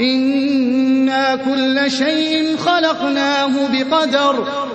إِنَّا كُلَّ شَيْءٍ خَلَقْنَاهُ بِقَدَرٍ